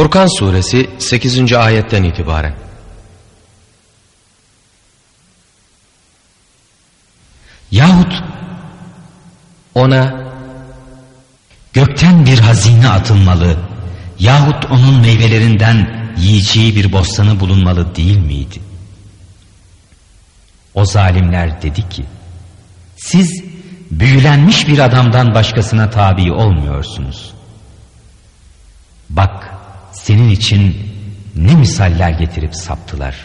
Furkan suresi 8. ayetten itibaren. Yahut ona gökten bir hazine atılmalı yahut onun meyvelerinden yiyeceği bir bostanı bulunmalı değil miydi? O zalimler dedi ki siz büyülenmiş bir adamdan başkasına tabi olmuyorsunuz. Bak senin için ne misaller getirip saptılar.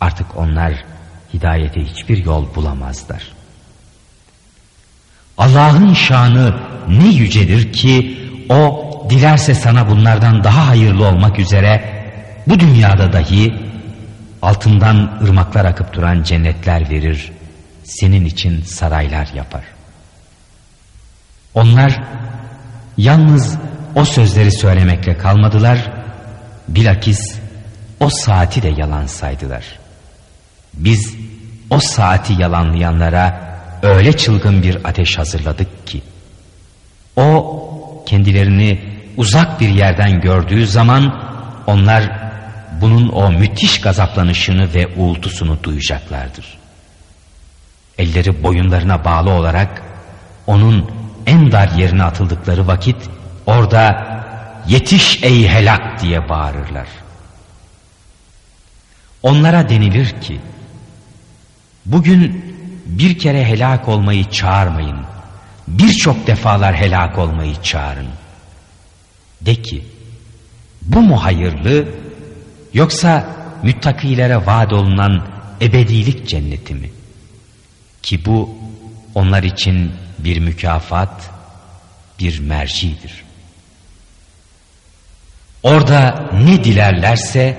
Artık onlar hidayete hiçbir yol bulamazlar. Allah'ın şanı ne yücedir ki o dilerse sana bunlardan daha hayırlı olmak üzere bu dünyada dahi altından ırmaklar akıp duran cennetler verir, senin için saraylar yapar. Onlar yalnız o sözleri söylemekle kalmadılar, bilakis o saati de yalan saydılar. Biz o saati yalanlayanlara öyle çılgın bir ateş hazırladık ki, o kendilerini uzak bir yerden gördüğü zaman onlar bunun o müthiş gazaplanışını ve uğultusunu duyacaklardır. Elleri boyunlarına bağlı olarak onun en dar yerine atıldıkları vakit orada yetiş ey helak diye bağırırlar. Onlara denilir ki bugün bir kere helak olmayı çağırmayın. Birçok defalar helak olmayı çağırın. De ki bu mu hayırlı yoksa müttakilere vaat olunan ebedilik cenneti mi? Ki bu onlar için bir mükafat, bir mercidir. Orada ne dilerlerse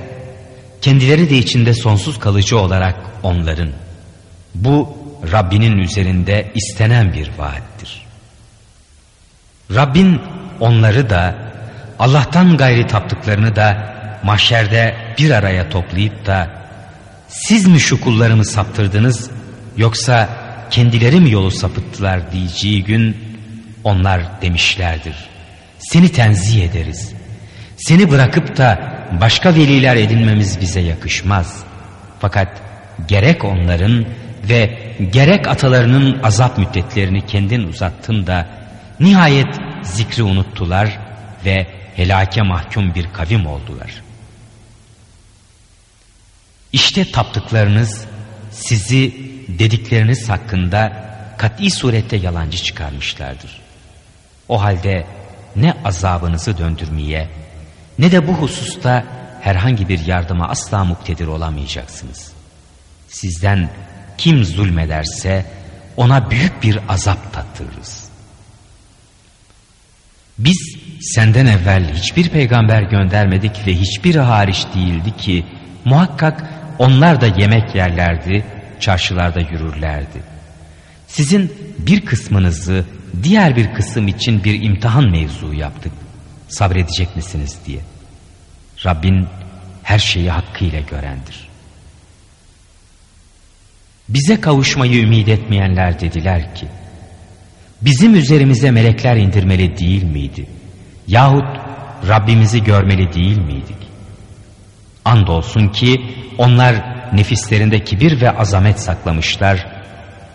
kendileri de içinde sonsuz kalıcı olarak onların. Bu Rabbinin üzerinde istenen bir vaattir. Rabbin onları da Allah'tan gayri taptıklarını da mahşerde bir araya toplayıp da siz mi şu kullarımı saptırdınız yoksa kendileri mi yolu sapıttılar diyeceği gün onlar demişlerdir. Seni tenzih ederiz. Seni bırakıp da başka veliler edinmemiz bize yakışmaz. Fakat gerek onların ve gerek atalarının azap müddetlerini kendin uzattın da nihayet zikri unuttular ve helake mahkum bir kavim oldular. İşte taptıklarınız sizi dedikleriniz hakkında kat'i surette yalancı çıkarmışlardır. O halde ne azabınızı döndürmeye ne de bu hususta herhangi bir yardıma asla muktedir olamayacaksınız. Sizden kim zulmederse ona büyük bir azap tattırırız. Biz senden evvel hiçbir peygamber göndermedik ve hiçbir hariç değildi ki muhakkak onlar da yemek yerlerdi, çarşılarda yürürlerdi. Sizin bir kısmınızı diğer bir kısım için bir imtihan mevzu yaptık. Sabredecek misiniz diye. Rabbin her şeyi hakkıyla görendir. Bize kavuşmayı ümit etmeyenler dediler ki, bizim üzerimize melekler indirmeli değil miydi? Yahut Rabbimizi görmeli değil miydik? Andolsun ki onlar nefislerinde kibir ve azamet saklamışlar,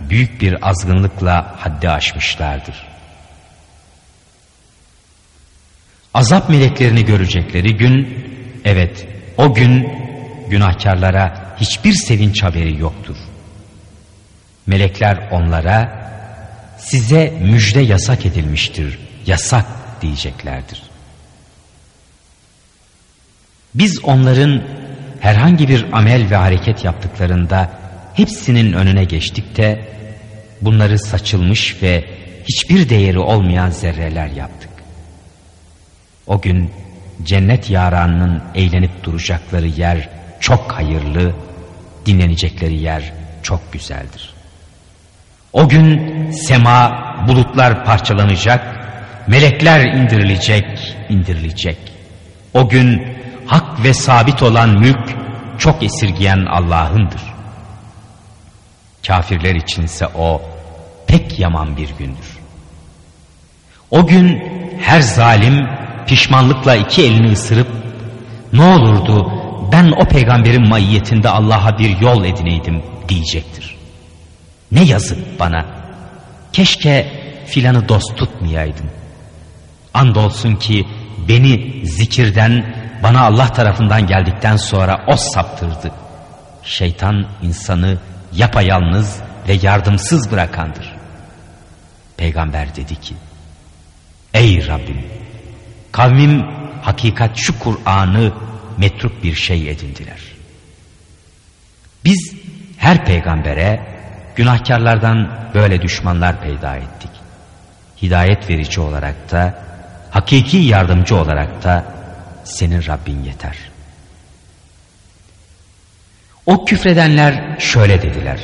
büyük bir azgınlıkla haddi aşmışlardır. Azap meleklerini görecekleri gün, evet o gün günahkarlara hiçbir sevinç haberi yoktur. Melekler onlara, size müjde yasak edilmiştir, yasak diyeceklerdir. Biz onların herhangi bir amel ve hareket yaptıklarında hepsinin önüne geçtik de bunları saçılmış ve hiçbir değeri olmayan zerreler yaptık. O gün cennet yaranının eğlenip duracakları yer çok hayırlı, dinlenecekleri yer çok güzeldir. O gün sema bulutlar parçalanacak, Melekler indirilecek, indirilecek. O gün hak ve sabit olan mülk çok esirgeyen Allah'ındır. Kafirler içinse o pek yaman bir gündür. O gün her zalim pişmanlıkla iki elini ısırıp ne olurdu ben o peygamberin maiyetinde Allah'a bir yol edineydim diyecektir. Ne yazık bana. Keşke filanı dost tutmayaydım. Andolsun ki beni zikirden bana Allah tarafından geldikten sonra o saptırdı. Şeytan insanı yapayalnız ve yardımsız bırakandır. Peygamber dedi ki Ey Rabbim kavmim hakikat şu Kur'an'ı metruk bir şey edindiler. Biz her peygambere günahkarlardan böyle düşmanlar peyda ettik. Hidayet verici olarak da hakiki yardımcı olarak da senin Rabbin yeter. O küfredenler şöyle dediler.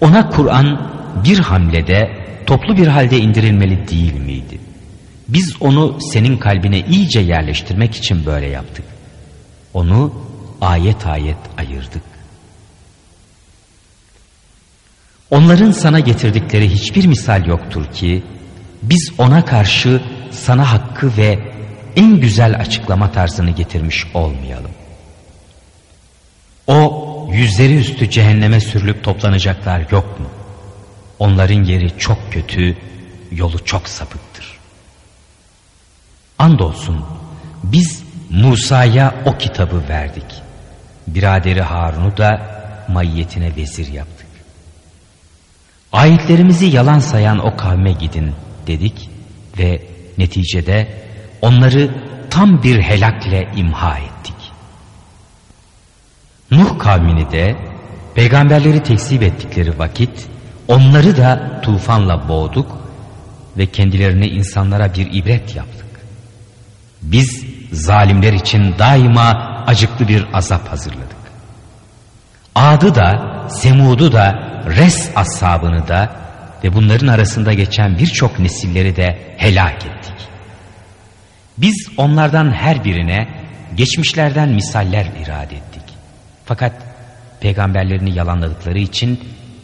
Ona Kur'an bir hamlede toplu bir halde indirilmeli değil miydi? Biz onu senin kalbine iyice yerleştirmek için böyle yaptık. Onu ayet ayet ayırdık. Onların sana getirdikleri hiçbir misal yoktur ki biz ona karşı sana hakkı ve en güzel açıklama tarzını getirmiş olmayalım. O yüzleri üstü cehenneme sürülüp toplanacaklar yok mu? Onların yeri çok kötü, yolu çok sapıktır. Andolsun biz Musa'ya o kitabı verdik. Biraderi Harun'u da maiyetine vezir yaptık. Ayetlerimizi yalan sayan o kavme gidin dedik ve neticede onları tam bir helakle imha ettik. Nuh kavmini de peygamberleri tekzip ettikleri vakit onları da tufanla boğduk ve kendilerine insanlara bir ibret yaptık. Biz zalimler için daima acıklı bir azap hazırladık. Ad'ı da Semud'u da Res ashabını da ve bunların arasında geçen birçok nesilleri de helak ettik. Biz onlardan her birine geçmişlerden misaller irade ettik. Fakat peygamberlerini yalanladıkları için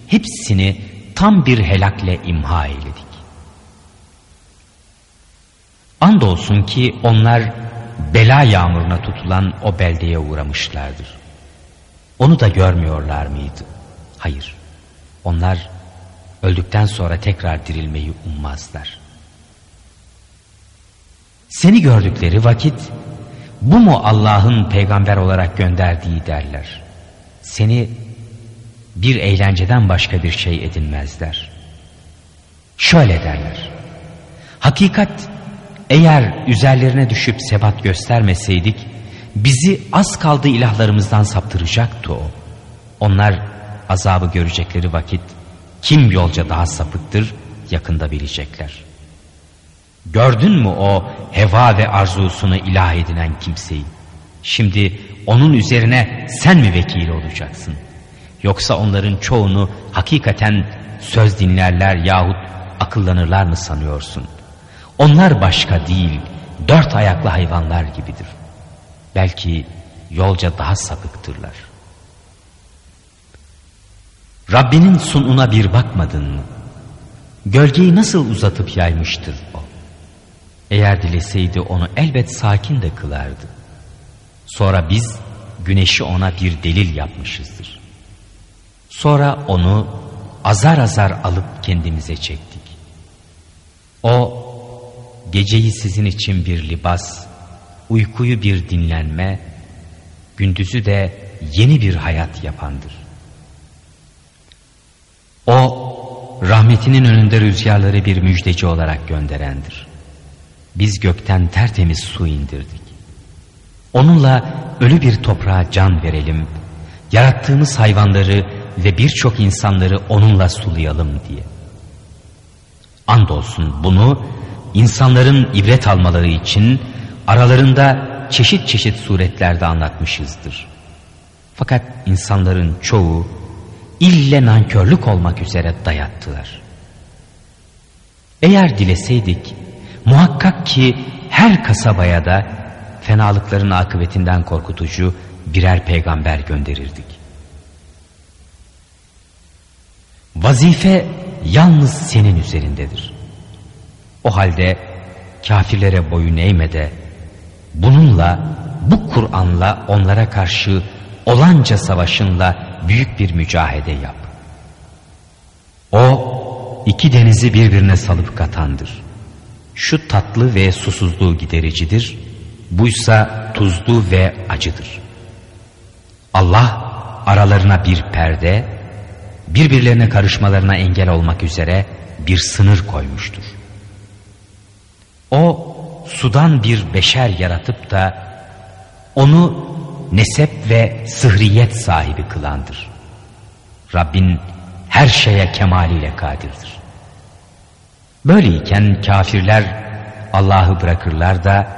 hepsini tam bir helakle imha eyledik. Andolsun ki onlar bela yağmuruna tutulan o beldeye uğramışlardır. Onu da görmüyorlar mıydı? Hayır. Onlar öldükten sonra tekrar dirilmeyi ummazlar. Seni gördükleri vakit bu mu Allah'ın peygamber olarak gönderdiği derler. Seni bir eğlenceden başka bir şey edinmezler. Şöyle derler. Hakikat eğer üzerlerine düşüp sebat göstermeseydik bizi az kaldı ilahlarımızdan saptıracaktı o. Onlar azabı görecekleri vakit kim yolca daha sapıktır yakında bilecekler. Gördün mü o heva ve arzusunu ilah edinen kimseyi? Şimdi onun üzerine sen mi vekil olacaksın? Yoksa onların çoğunu hakikaten söz dinlerler yahut akıllanırlar mı sanıyorsun? Onlar başka değil, dört ayaklı hayvanlar gibidir. Belki yolca daha sapıktırlar. Rabbinin sununa bir bakmadın mı? Gölgeyi nasıl uzatıp yaymıştır o? Eğer dileseydi onu elbet sakin de kılardı. Sonra biz güneşi ona bir delil yapmışızdır. Sonra onu azar azar alıp kendimize çektik. O geceyi sizin için bir libas, uykuyu bir dinlenme, gündüzü de yeni bir hayat yapandır. O rahmetinin önünde rüzgarları bir müjdeci olarak gönderendir. Biz gökten tertemiz su indirdik. Onunla ölü bir toprağa can verelim, yarattığımız hayvanları ve birçok insanları onunla sulayalım diye. Andolsun bunu insanların ibret almaları için aralarında çeşit çeşit suretlerde anlatmışızdır. Fakat insanların çoğu ille nankörlük olmak üzere dayattılar. Eğer dileseydik muhakkak ki her kasabaya da fenalıkların akıbetinden korkutucu birer peygamber gönderirdik. Vazife yalnız senin üzerindedir. O halde kafirlere boyun eğme de bununla bu Kur'an'la onlara karşı olanca savaşınla büyük bir mücahede yap. O iki denizi birbirine salıp katandır. Şu tatlı ve susuzluğu gidericidir, buysa tuzlu ve acıdır. Allah aralarına bir perde, birbirlerine karışmalarına engel olmak üzere bir sınır koymuştur. O sudan bir beşer yaratıp da onu nesep ve sıhriyet sahibi kılandır. Rabbin her şeye kemaliyle kadirdir. Böyleyken kafirler Allah'ı bırakırlar da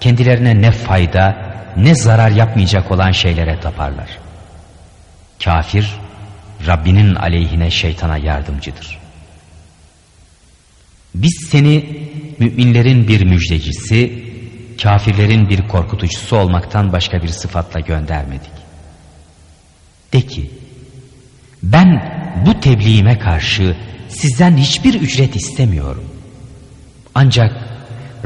kendilerine ne fayda ne zarar yapmayacak olan şeylere taparlar. Kafir Rabbinin aleyhine şeytana yardımcıdır. Biz seni müminlerin bir müjdecisi, kafirlerin bir korkutucusu olmaktan başka bir sıfatla göndermedik. De ki, ben bu tebliğime karşı sizden hiçbir ücret istemiyorum. Ancak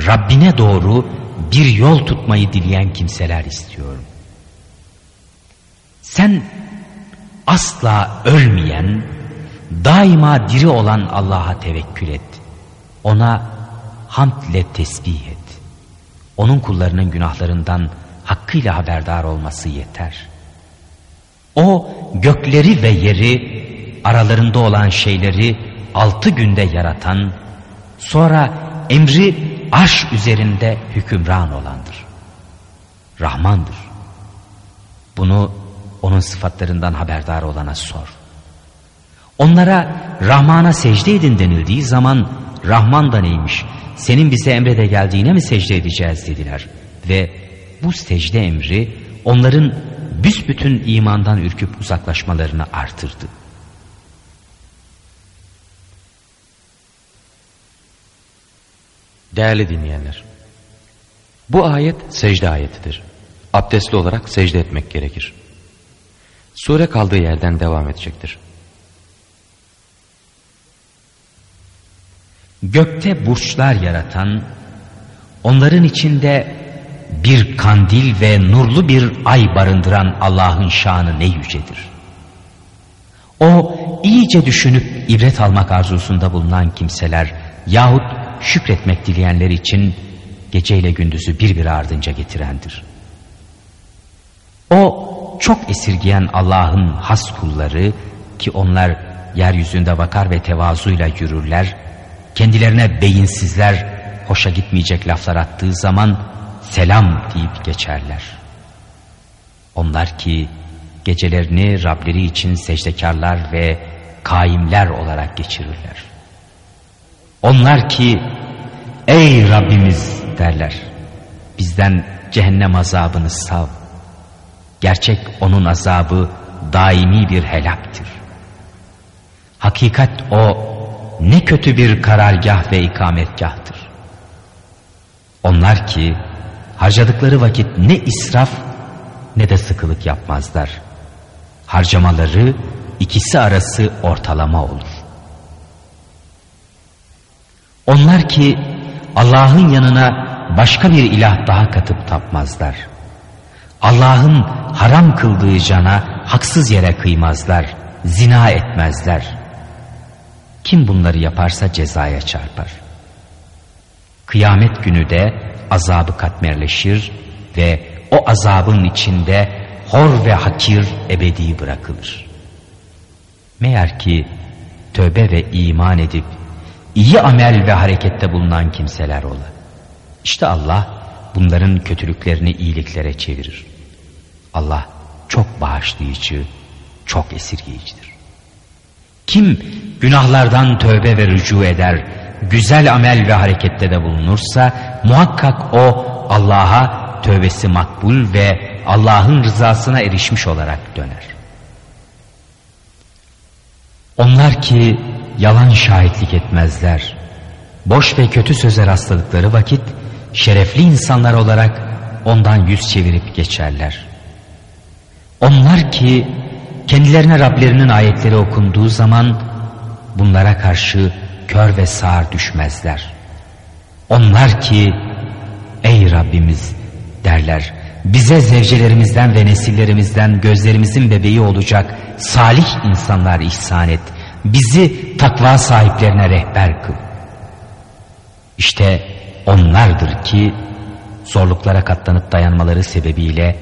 Rabbine doğru bir yol tutmayı dileyen kimseler istiyorum. Sen asla ölmeyen, daima diri olan Allah'a tevekkül et. Ona hamd tesbih et. Onun kullarının günahlarından hakkıyla haberdar olması yeter. O gökleri ve yeri aralarında olan şeyleri altı günde yaratan, sonra emri arş üzerinde hükümran olandır. Rahmandır. Bunu onun sıfatlarından haberdar olana sor. Onlara Rahman'a secde edin denildiği zaman Rahman da neymiş, senin bize emrede geldiğine mi secde edeceğiz dediler. Ve bu secde emri onların büsbütün imandan ürküp uzaklaşmalarını artırdı. Değerli dinleyenler, bu ayet secde ayetidir. Abdestli olarak secde etmek gerekir. Sure kaldığı yerden devam edecektir. Gökte burçlar yaratan, onların içinde bir kandil ve nurlu bir ay barındıran Allah'ın şanı ne yücedir. O iyice düşünüp ibret almak arzusunda bulunan kimseler yahut şükretmek dileyenler için geceyle gündüzü bir bir ardınca getirendir. O çok esirgeyen Allah'ın has kulları ki onlar yeryüzünde vakar ve tevazuyla yürürler, kendilerine beyinsizler hoşa gitmeyecek laflar attığı zaman selam deyip geçerler. Onlar ki gecelerini Rableri için secdekarlar ve kaimler olarak geçirirler. Onlar ki ey Rabbimiz derler. Bizden cehennem azabını sav. Gerçek onun azabı daimi bir helaktir. Hakikat o ne kötü bir karargah ve ikametgahtır. Onlar ki harcadıkları vakit ne israf ne de sıkılık yapmazlar. Harcamaları ikisi arası ortalama olur. Onlar ki Allah'ın yanına başka bir ilah daha katıp tapmazlar. Allah'ın haram kıldığı cana haksız yere kıymazlar, zina etmezler. Kim bunları yaparsa cezaya çarpar. Kıyamet günü de azabı katmerleşir ve o azabın içinde hor ve hakir ebedi bırakılır. Meğer ki tövbe ve iman edip iyi amel ve harekette bulunan kimseler ola. İşte Allah bunların kötülüklerini iyiliklere çevirir. Allah çok bağışlayıcı, çok esirgeyicidir. Kim günahlardan tövbe ve rücu eder, güzel amel ve harekette de bulunursa muhakkak o Allah'a tövbesi makbul ve Allah'ın rızasına erişmiş olarak döner. Onlar ki yalan şahitlik etmezler. Boş ve kötü söze rastladıkları vakit şerefli insanlar olarak ondan yüz çevirip geçerler. Onlar ki kendilerine Rablerinin ayetleri okunduğu zaman bunlara karşı kör ve sağır düşmezler. Onlar ki ey Rabbimiz derler bize zevcelerimizden ve nesillerimizden gözlerimizin bebeği olacak salih insanlar ihsan et. Bizi takva sahiplerine rehber kıl. İşte onlardır ki zorluklara katlanıp dayanmaları sebebiyle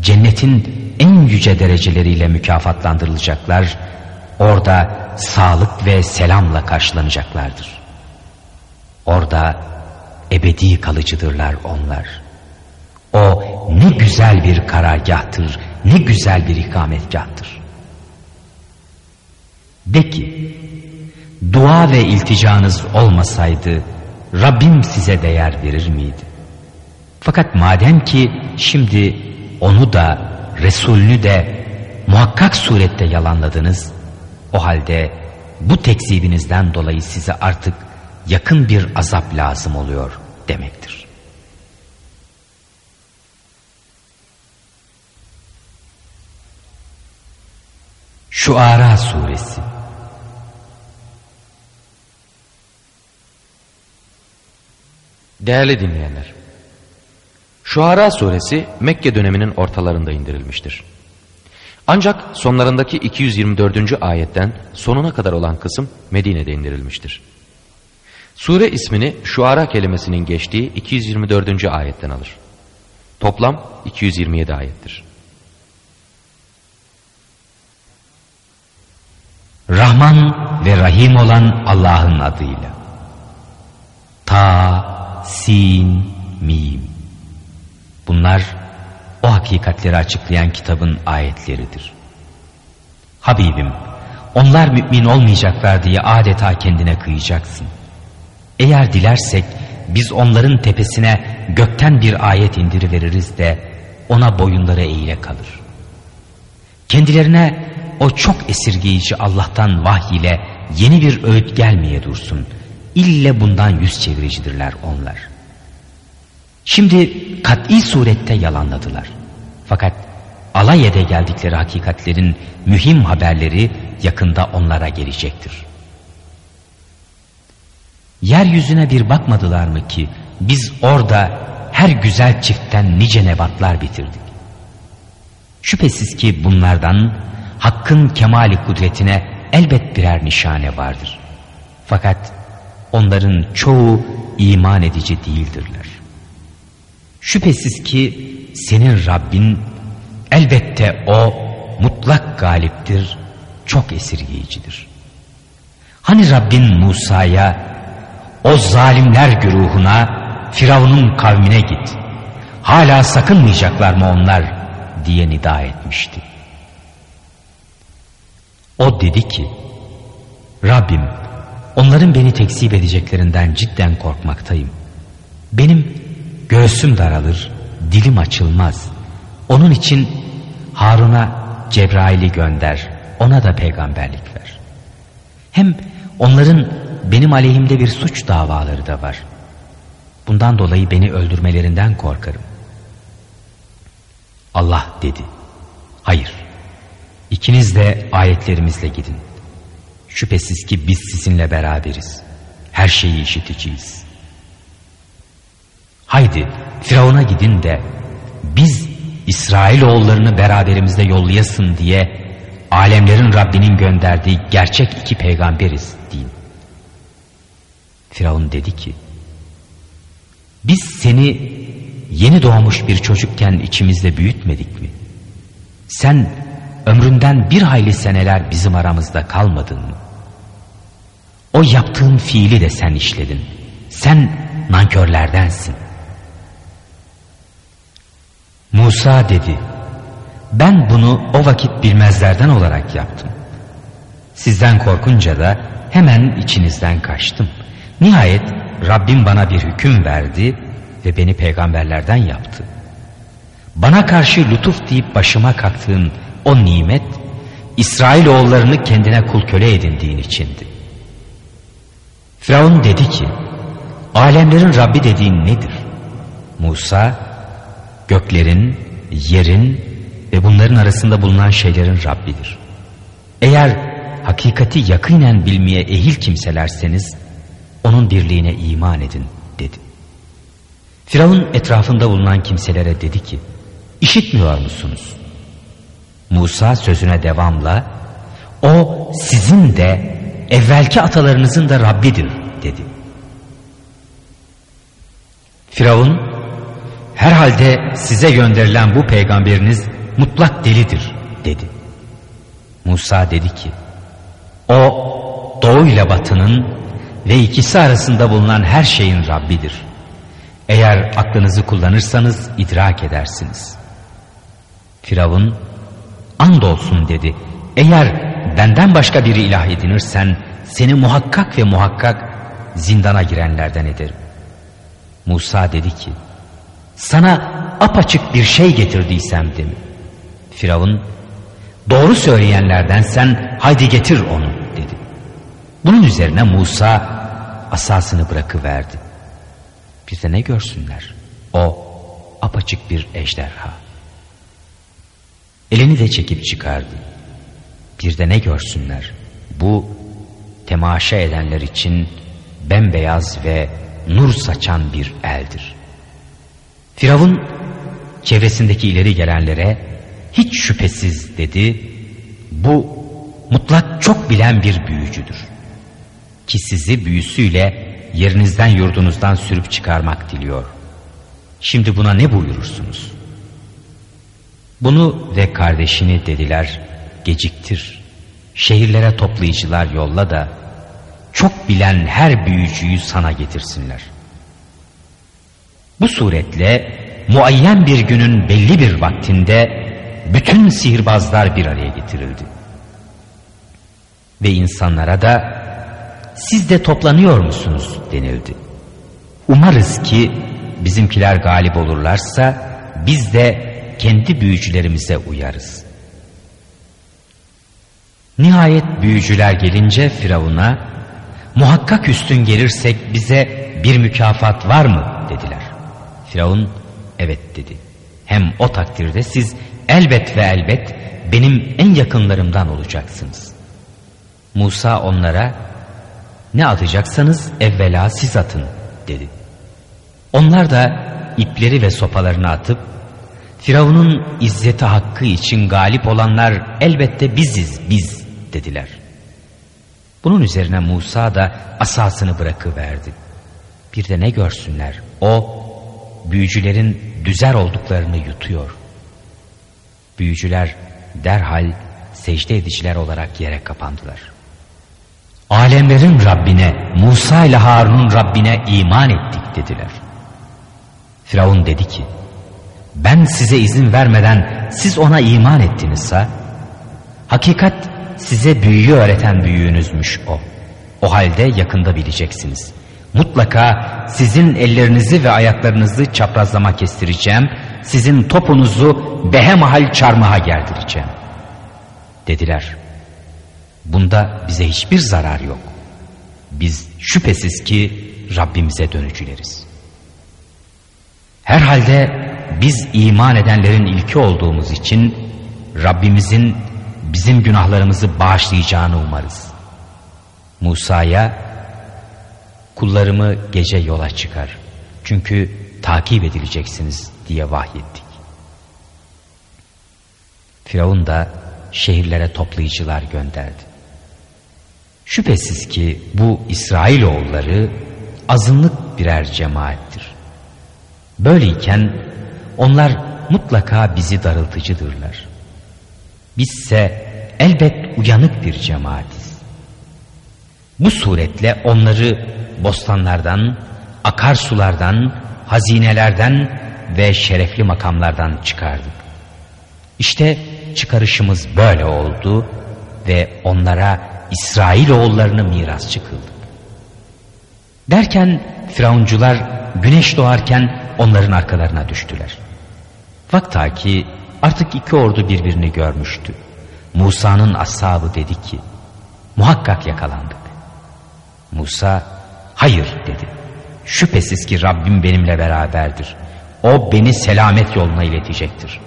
cennetin en yüce dereceleriyle mükafatlandırılacaklar. Orada sağlık ve selamla karşılanacaklardır. Orada ebedi kalıcıdırlar onlar. O ne güzel bir karargahtır, ne güzel bir ikametgahtır. De ki, dua ve ilticanız olmasaydı Rabbim size değer verir miydi? Fakat madem ki şimdi onu da Resulünü de muhakkak surette yalanladınız, o halde bu tekzibinizden dolayı size artık yakın bir azap lazım oluyor demektir. Şuara Suresi Değerli dinleyenler, Şuara suresi Mekke döneminin ortalarında indirilmiştir. Ancak sonlarındaki 224. ayetten sonuna kadar olan kısım Medine'de indirilmiştir. Sure ismini Şuara kelimesinin geçtiği 224. ayetten alır. Toplam 227 ayettir. Rahman ve Rahim olan Allah'ın adıyla. Ta, Sin, Mim. Bunlar o hakikatleri açıklayan kitabın ayetleridir. Habibim, onlar mümin olmayacaklar diye adeta kendine kıyacaksın. Eğer dilersek biz onların tepesine gökten bir ayet indiriveririz de ona boyunları eğile kalır. Kendilerine o çok esirgeyici Allah'tan vahiy yeni bir öğüt gelmeye dursun. İlle bundan yüz çeviricidirler onlar. Şimdi kat'i surette yalanladılar. Fakat alay ede geldikleri hakikatlerin mühim haberleri yakında onlara gelecektir. Yeryüzüne bir bakmadılar mı ki biz orada her güzel çiftten nice nebatlar bitirdik. Şüphesiz ki bunlardan hakkın kemali kudretine elbet birer nişane vardır. Fakat onların çoğu iman edici değildirler. Şüphesiz ki senin Rabbin elbette o mutlak galiptir, çok esirgeyicidir. Hani Rabbin Musa'ya o zalimler güruhuna Firavun'un kavmine git. Hala sakınmayacaklar mı onlar diye nida etmişti. O dedi ki Rabbim onların beni tekzip edeceklerinden cidden korkmaktayım. Benim göğsüm daralır, dilim açılmaz. Onun için Harun'a Cebrail'i gönder, ona da peygamberlik ver. Hem onların benim aleyhimde bir suç davaları da var. Bundan dolayı beni öldürmelerinden korkarım. Allah dedi. Hayır. İkiniz de ayetlerimizle gidin. Şüphesiz ki biz sizinle beraberiz. Her şeyi işiteceğiz. Haydi Firavun'a gidin de biz İsrailoğullarını beraberimizde yollayasın diye alemlerin Rabbinin gönderdiği gerçek iki peygamberiz deyin. Firavun dedi ki biz seni yeni doğmuş bir çocukken içimizde büyütmedik mi? Sen ömründen bir hayli seneler bizim aramızda kalmadın mı? O yaptığın fiili de sen işledin. Sen nankörlerdensin. Musa dedi, ben bunu o vakit bilmezlerden olarak yaptım. Sizden korkunca da hemen içinizden kaçtım. Nihayet Rabbim bana bir hüküm verdi ve beni peygamberlerden yaptı. Bana karşı lütuf deyip başıma kalktığın o nimet İsrailoğullarını kendine kul köle edindiğin içindi. Firavun dedi ki alemlerin Rabbi dediğin nedir? Musa göklerin, yerin ve bunların arasında bulunan şeylerin Rabbidir. Eğer hakikati yakinen bilmeye ehil kimselerseniz onun birliğine iman edin. dedi. Firavun etrafında bulunan kimselere dedi ki işitmiyor musunuz? Musa sözüne devamla o sizin de evvelki atalarınızın da Rabbidir dedi. Firavun herhalde size gönderilen bu peygamberiniz mutlak delidir dedi. Musa dedi ki o doğu ile batının ve ikisi arasında bulunan her şeyin Rabbidir. Eğer aklınızı kullanırsanız idrak edersiniz. Firavun andolsun dedi. Eğer benden başka biri ilah edinirsen seni muhakkak ve muhakkak zindana girenlerden ederim. Musa dedi ki sana apaçık bir şey getirdiysem de mi? Firavun doğru söyleyenlerden sen haydi getir onu dedi. Bunun üzerine Musa asasını bırakıverdi. Bir de ne görsünler? O apaçık bir ejderha. Elini de çekip çıkardı. Bir de ne görsünler? Bu temaşa edenler için bembeyaz ve nur saçan bir eldir. Firavun çevresindeki ileri gelenlere hiç şüphesiz dedi bu mutlak çok bilen bir büyücüdür. Ki sizi büyüsüyle yerinizden yurdunuzdan sürüp çıkarmak diliyor. Şimdi buna ne buyurursunuz? Bunu ve kardeşini dediler geciktir. Şehirlere toplayıcılar yolla da çok bilen her büyücüyü sana getirsinler. Bu suretle muayyen bir günün belli bir vaktinde bütün sihirbazlar bir araya getirildi. Ve insanlara da siz de toplanıyor musunuz denildi. Umarız ki bizimkiler galip olurlarsa biz de kendi büyücülerimize uyarız. Nihayet büyücüler gelince Firavun'a muhakkak üstün gelirsek bize bir mükafat var mı dediler. Firavun evet dedi. Hem o takdirde siz elbet ve elbet benim en yakınlarımdan olacaksınız. Musa onlara ne atacaksanız evvela siz atın dedi. Onlar da ipleri ve sopalarını atıp Firavun'un izzeti hakkı için galip olanlar elbette biziz biz dediler. Bunun üzerine Musa da asasını bırakıverdi. Bir de ne görsünler o büyücülerin düzer olduklarını yutuyor. Büyücüler derhal secde ediciler olarak yere kapandılar. Alemlerin Rabbine Musa ile Harun'un Rabbine iman ettik dediler. Firavun dedi ki ben size izin vermeden siz ona iman ettinizse hakikat size büyüyü öğreten büyüğünüzmüş o. O halde yakında bileceksiniz. Mutlaka sizin ellerinizi ve ayaklarınızı çaprazlama kestireceğim. Sizin topunuzu behemahal çarmıha gerdireceğim. Dediler. Bunda bize hiçbir zarar yok. Biz şüphesiz ki Rabbimize dönücüleriz. Herhalde biz iman edenlerin ilki olduğumuz için Rabbimizin bizim günahlarımızı bağışlayacağını umarız. Musa'ya kullarımı gece yola çıkar. Çünkü takip edileceksiniz diye vahyettik. Firavun da şehirlere toplayıcılar gönderdi. Şüphesiz ki bu İsrailoğulları azınlık birer cemaattir. Böyleyken onlar mutlaka bizi darıltıcıdırlar. Bizse elbet uyanık bir cemaatiz. Bu suretle onları bostanlardan, akarsulardan, hazinelerden ve şerefli makamlardan çıkardık. İşte çıkarışımız böyle oldu ve onlara İsrail oğullarını miras çıkıldı. Derken Firavuncular güneş doğarken onların arkalarına düştüler. Vakta ki artık iki ordu birbirini görmüştü. Musa'nın ashabı dedi ki muhakkak yakalandık. Musa hayır dedi. Şüphesiz ki Rabbim benimle beraberdir. O beni selamet yoluna iletecektir.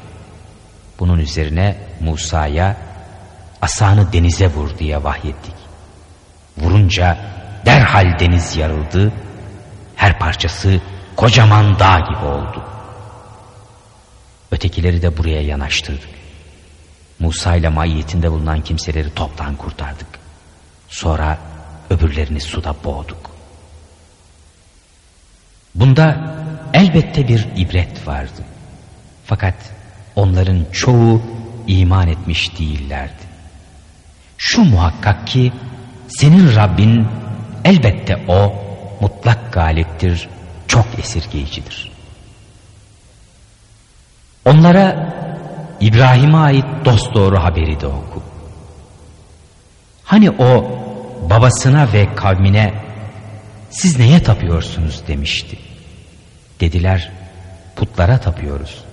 Bunun üzerine Musa'ya asanı denize vur diye vahyettik. Vurunca derhal deniz yarıldı Her parçası kocaman dağ gibi oldu. Ötekileri de buraya yanaştırdık. Musa ile maiyetinde bulunan kimseleri toptan kurtardık. Sonra öbürlerini suda boğduk. Bunda elbette bir ibret vardı. Fakat onların çoğu iman etmiş değillerdi. Şu muhakkak ki senin Rabbin elbette o mutlak galiptir, çok esirgeyicidir. Onlara İbrahim'e ait dosdoğru haberi de oku. Hani o babasına ve kavmine siz neye tapıyorsunuz demişti. Dediler putlara tapıyoruz.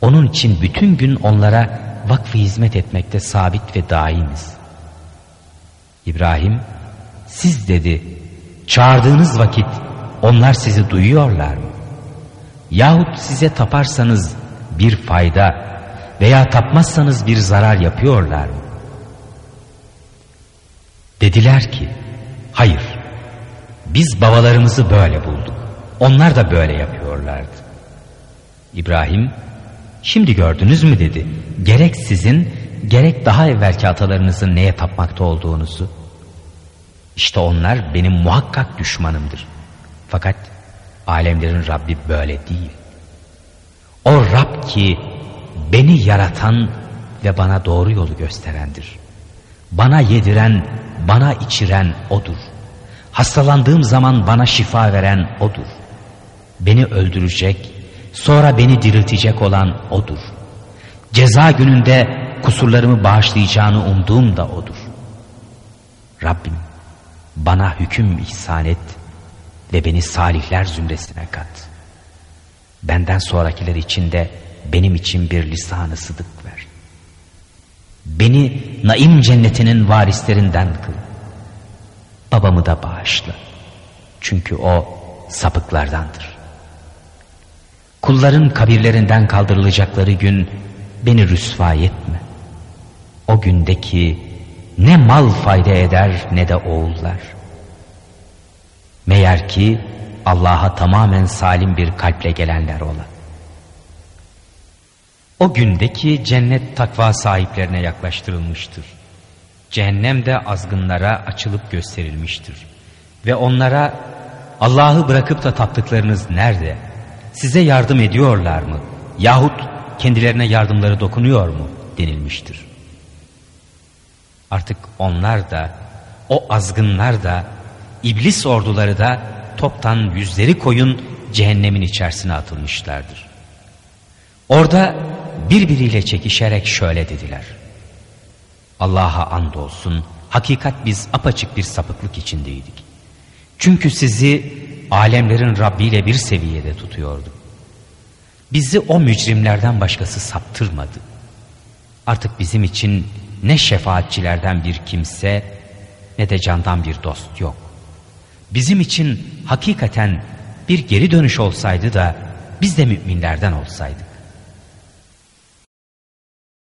Onun için bütün gün onlara vakfı hizmet etmekte sabit ve daimiz. İbrahim siz dedi çağırdığınız vakit onlar sizi duyuyorlar mı? Yahut size taparsanız bir fayda veya tapmazsanız bir zarar yapıyorlar mı? Dediler ki hayır biz babalarımızı böyle bulduk. Onlar da böyle yapıyorlardı. İbrahim şimdi gördünüz mü dedi. Gerek sizin gerek daha evvelki atalarınızın neye tapmakta olduğunuzu. İşte onlar benim muhakkak düşmanımdır. Fakat alemlerin Rabbi böyle değil. O Rab ki beni yaratan ve bana doğru yolu gösterendir. Bana yediren, bana içiren O'dur. Hastalandığım zaman bana şifa veren O'dur. Beni öldürecek, sonra beni diriltecek olan O'dur. Ceza gününde kusurlarımı bağışlayacağını umduğum da O'dur. Rabbim bana hüküm ihsan et ve beni salihler zümresine kat. Benden sonrakiler için de benim için bir lisanı sıdık ver. Beni naim cennetinin varislerinden kıl. Babamı da bağışla. Çünkü o sapıklardandır. Kulların kabirlerinden kaldırılacakları gün beni rüsva etme. O gündeki ne mal fayda eder ne de oğullar. Meğer ki Allah'a tamamen salim bir kalple gelenler ola. O gündeki cennet takva sahiplerine yaklaştırılmıştır. Cehennem de azgınlara açılıp gösterilmiştir. Ve onlara Allah'ı bırakıp da taptıklarınız nerede? Size yardım ediyorlar mı? Yahut kendilerine yardımları dokunuyor mu? denilmiştir. Artık onlar da, o azgınlar da, iblis orduları da toptan yüzleri koyun cehennemin içerisine atılmışlardır. Orada birbiriyle çekişerek şöyle dediler. Allah'a andolsun hakikat biz apaçık bir sapıklık içindeydik. Çünkü sizi alemlerin Rabbi ile bir seviyede tutuyordu. Bizi o mücrimlerden başkası saptırmadı. Artık bizim için ne şefaatçilerden bir kimse ne de candan bir dost yok. Bizim için hakikaten bir geri dönüş olsaydı da biz de müminlerden olsaydık.